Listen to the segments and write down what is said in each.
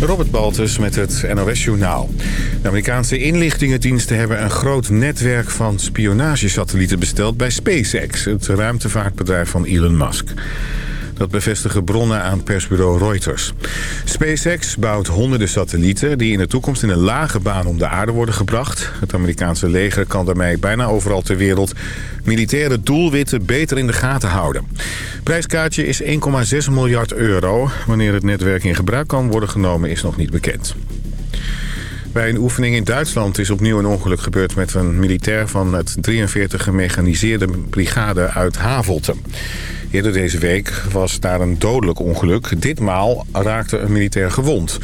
Robert Baltus met het NOS Journaal. De Amerikaanse inlichtingendiensten hebben een groot netwerk van spionagesatellieten besteld bij SpaceX, het ruimtevaartbedrijf van Elon Musk. Dat bevestigen bronnen aan persbureau Reuters. SpaceX bouwt honderden satellieten die in de toekomst in een lage baan om de aarde worden gebracht. Het Amerikaanse leger kan daarmee bijna overal ter wereld militaire doelwitten beter in de gaten houden. Prijskaartje is 1,6 miljard euro. Wanneer het netwerk in gebruik kan worden genomen is nog niet bekend. Bij een oefening in Duitsland is opnieuw een ongeluk gebeurd met een militair van het 43 gemechaniseerde brigade uit Havelte. Eerder deze week was daar een dodelijk ongeluk. Ditmaal raakte een militair gewond.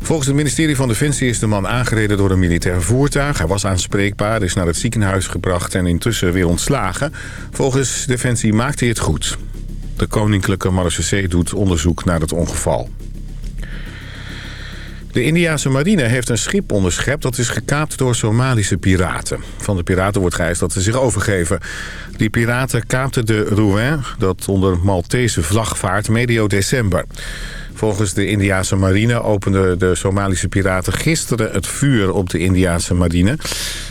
Volgens het ministerie van Defensie is de man aangereden door een militair voertuig. Hij was aanspreekbaar, is naar het ziekenhuis gebracht en intussen weer ontslagen. Volgens Defensie maakte hij het goed. De Koninklijke Marechaussee doet onderzoek naar het ongeval. De Indiase marine heeft een schip onderschept dat is gekaapt door Somalische piraten. Van de piraten wordt geëist dat ze zich overgeven. Die piraten kaapten de Rouen, dat onder Maltese vlag vaart, medio december. Volgens de Indiase marine openden de Somalische piraten gisteren het vuur op de Indiase marine.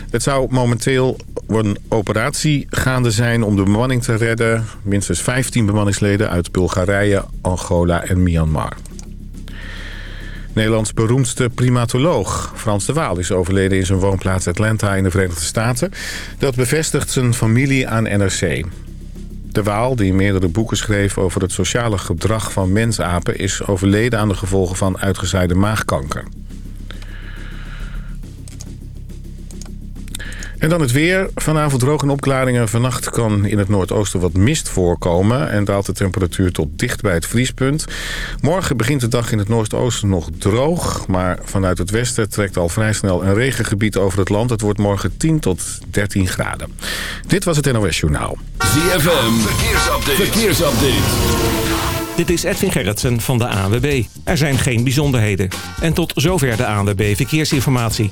Het zou momenteel een operatie gaande zijn om de bemanning te redden. Minstens 15 bemanningsleden uit Bulgarije, Angola en Myanmar. Nederlands beroemdste primatoloog Frans de Waal is overleden in zijn woonplaats Atlanta in de Verenigde Staten. Dat bevestigt zijn familie aan NRC. De Waal, die meerdere boeken schreef over het sociale gedrag van mensapen... is overleden aan de gevolgen van uitgezaaide maagkanker. En dan het weer. Vanavond droog en opklaringen. Vannacht kan in het noordoosten wat mist voorkomen... en daalt de temperatuur tot dicht bij het vriespunt. Morgen begint de dag in het noordoosten nog droog... maar vanuit het westen trekt al vrij snel een regengebied over het land. Het wordt morgen 10 tot 13 graden. Dit was het NOS Journaal. ZFM, verkeersupdate. verkeersupdate. Dit is Edwin Gerritsen van de ANWB. Er zijn geen bijzonderheden. En tot zover de ANWB Verkeersinformatie.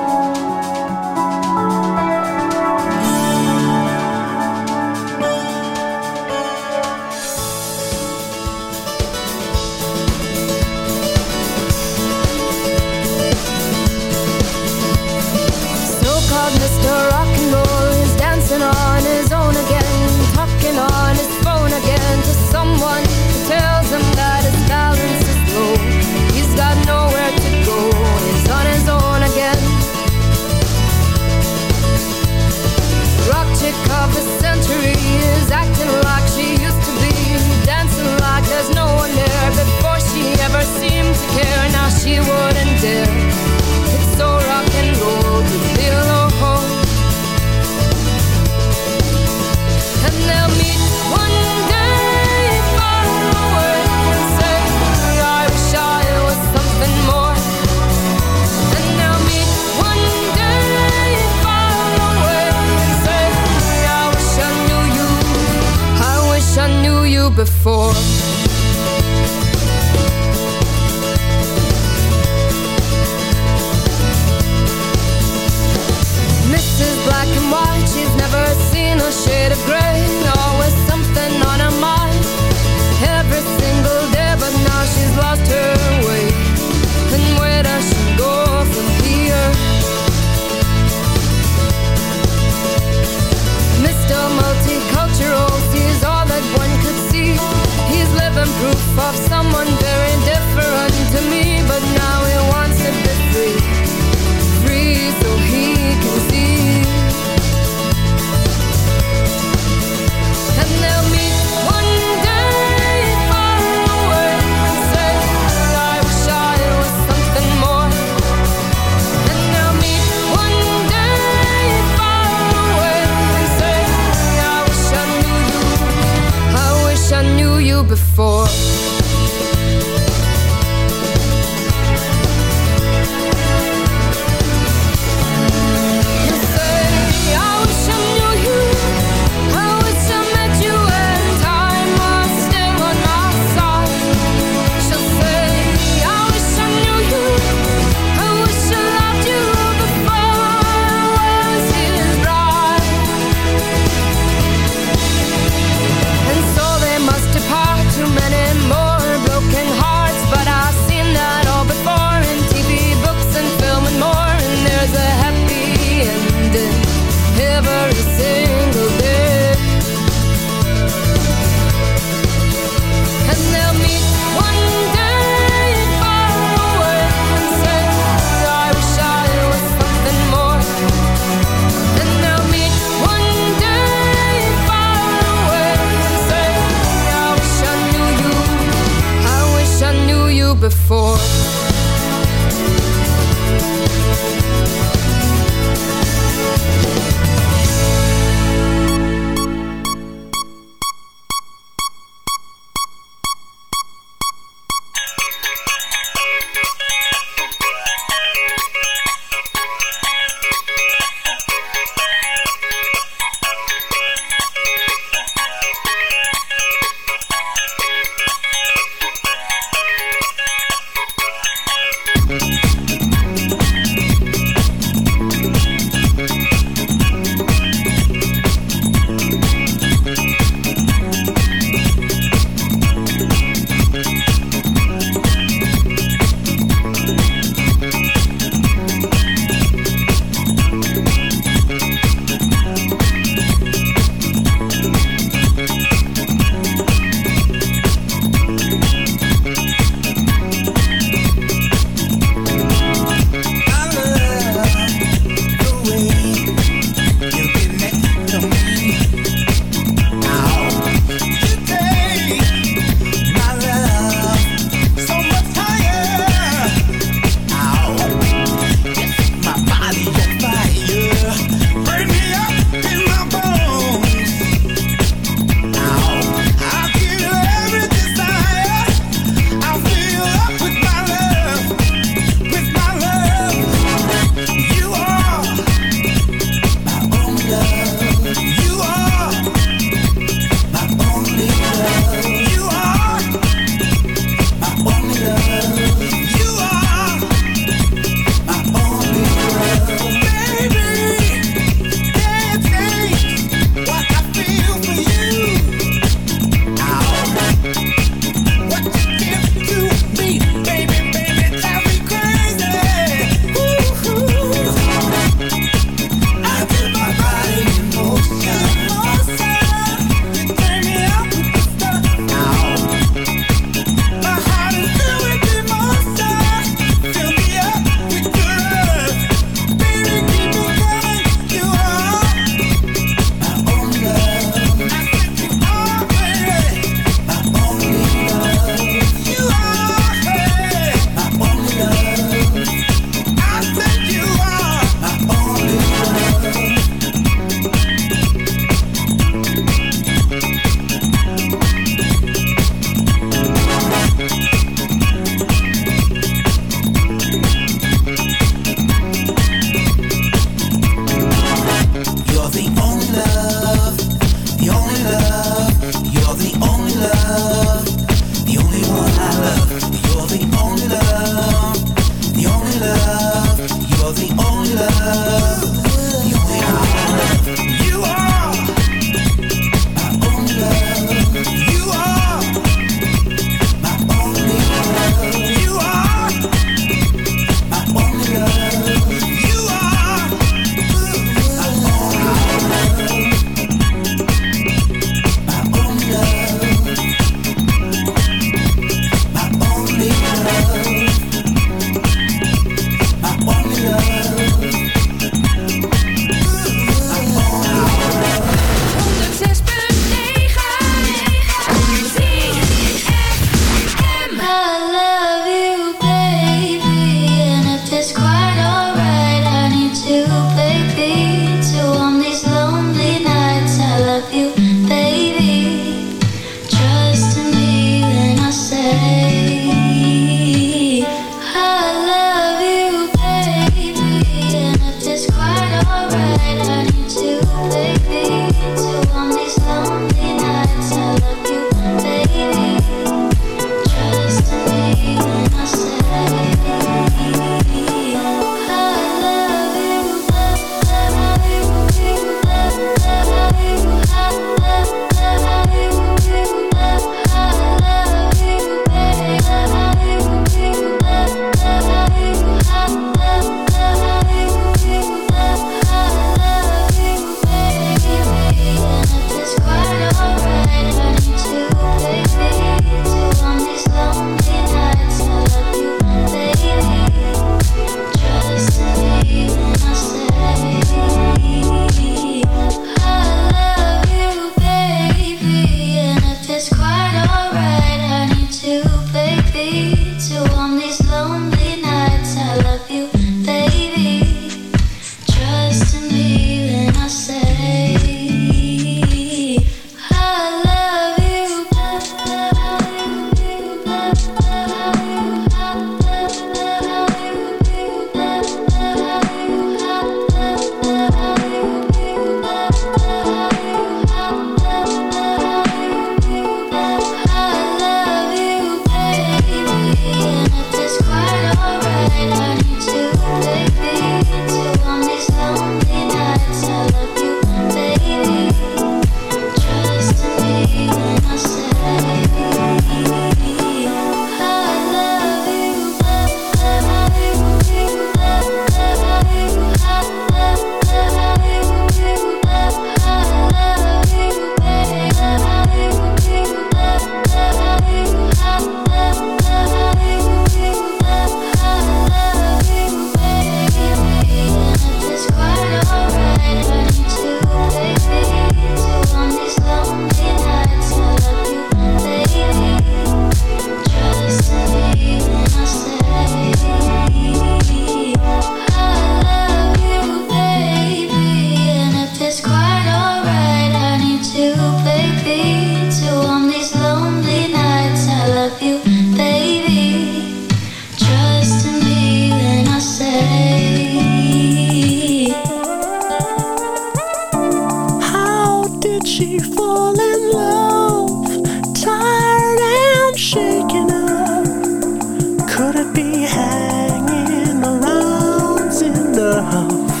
be hanging around in the house.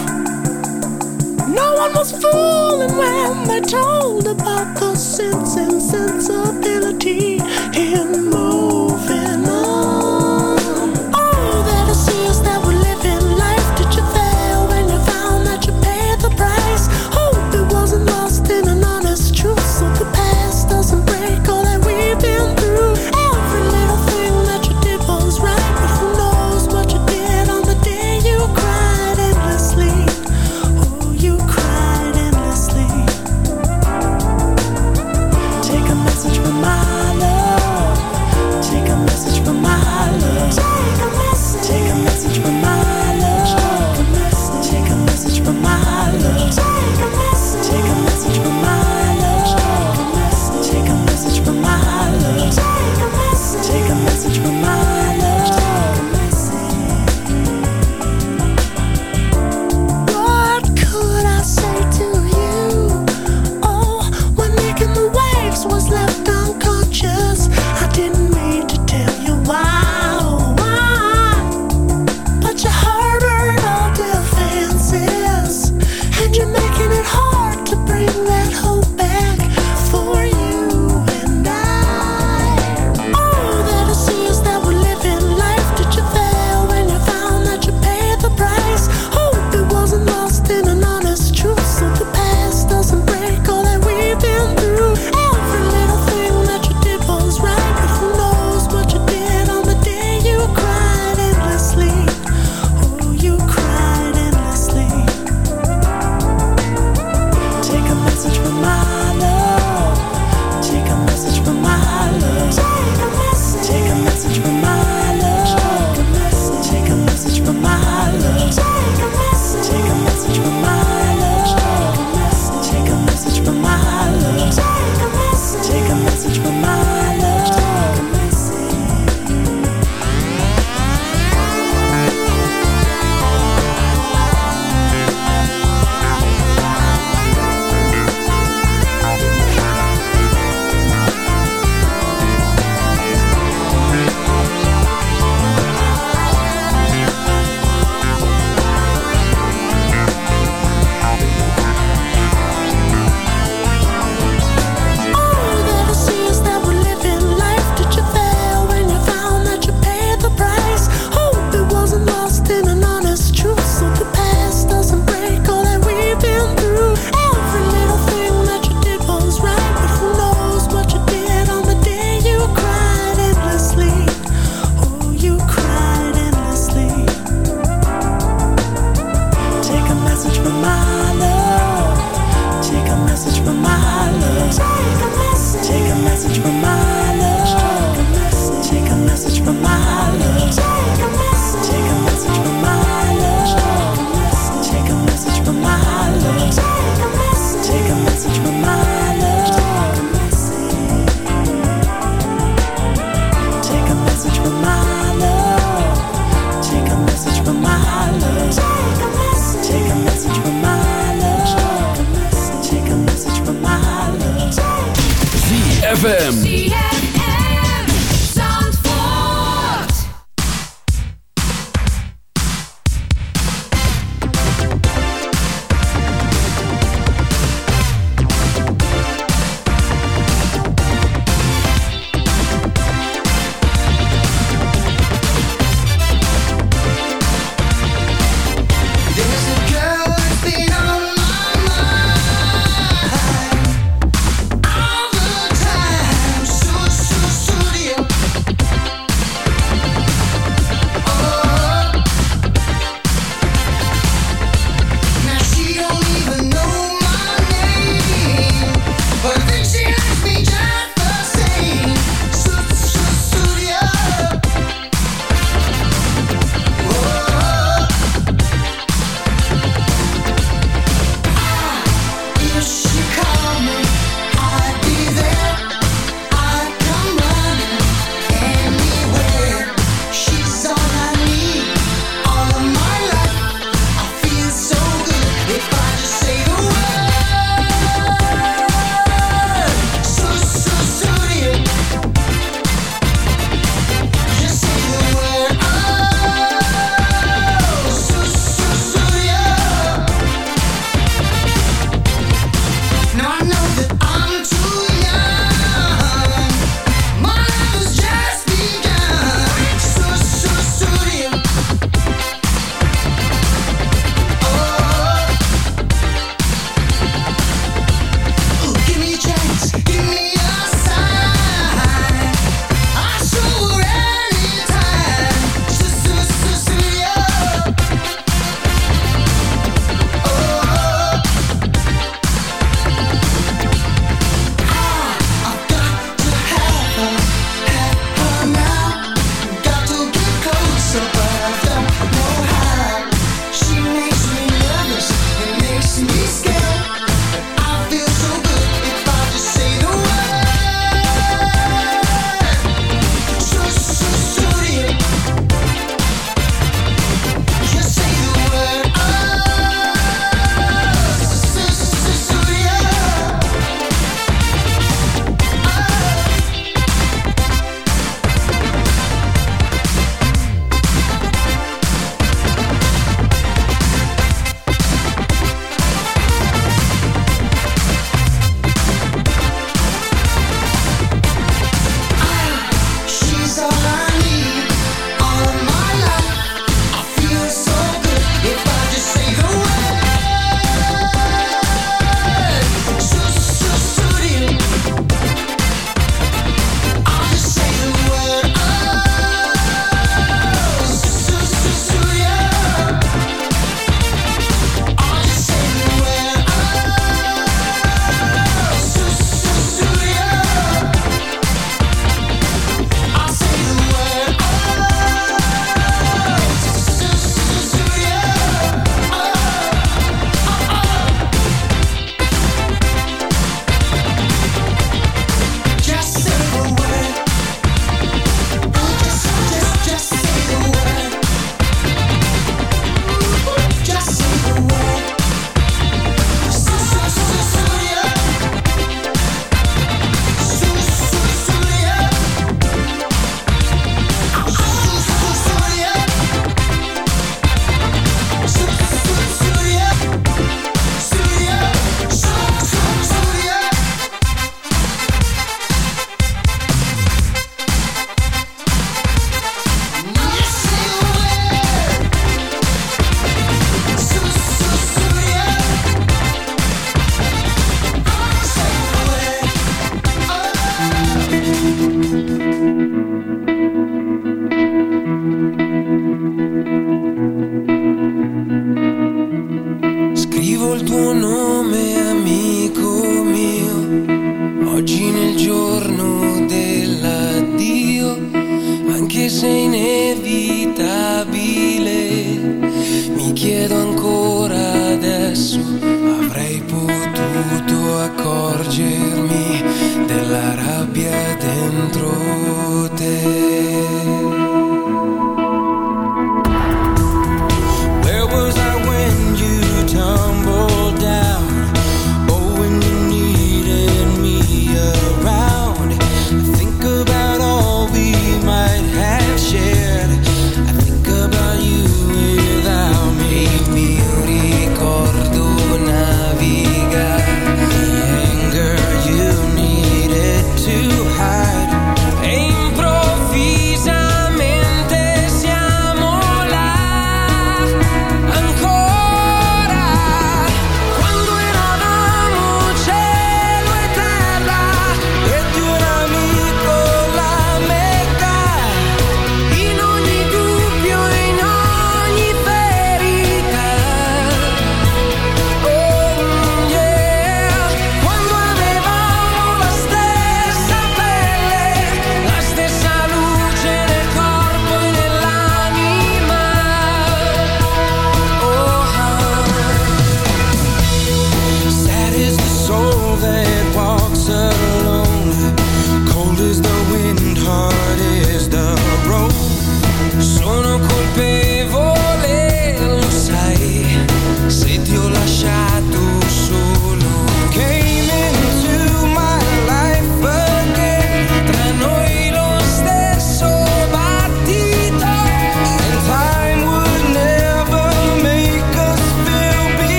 No one was fooling when they told about the my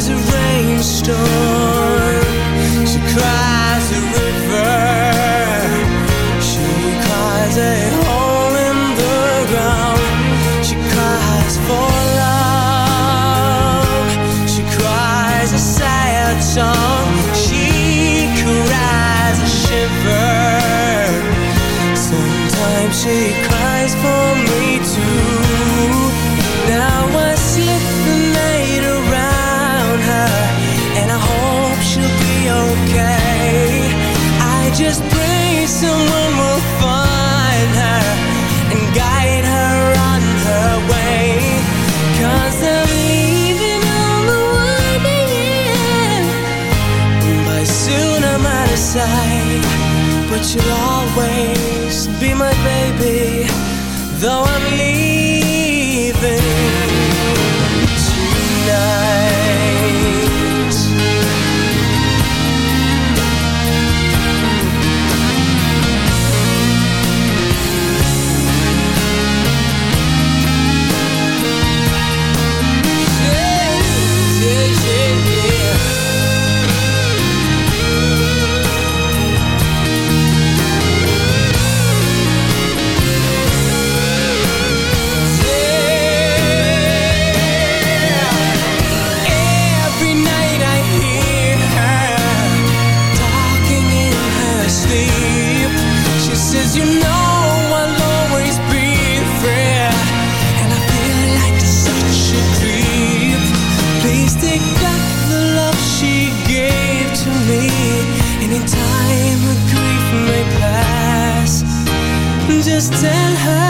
cries a rainstorm. She cries a river. She cries a hole in the ground. She cries for love. She cries a sad song. She cries a shiver. Sometimes she cries for me. Though I'm just tell her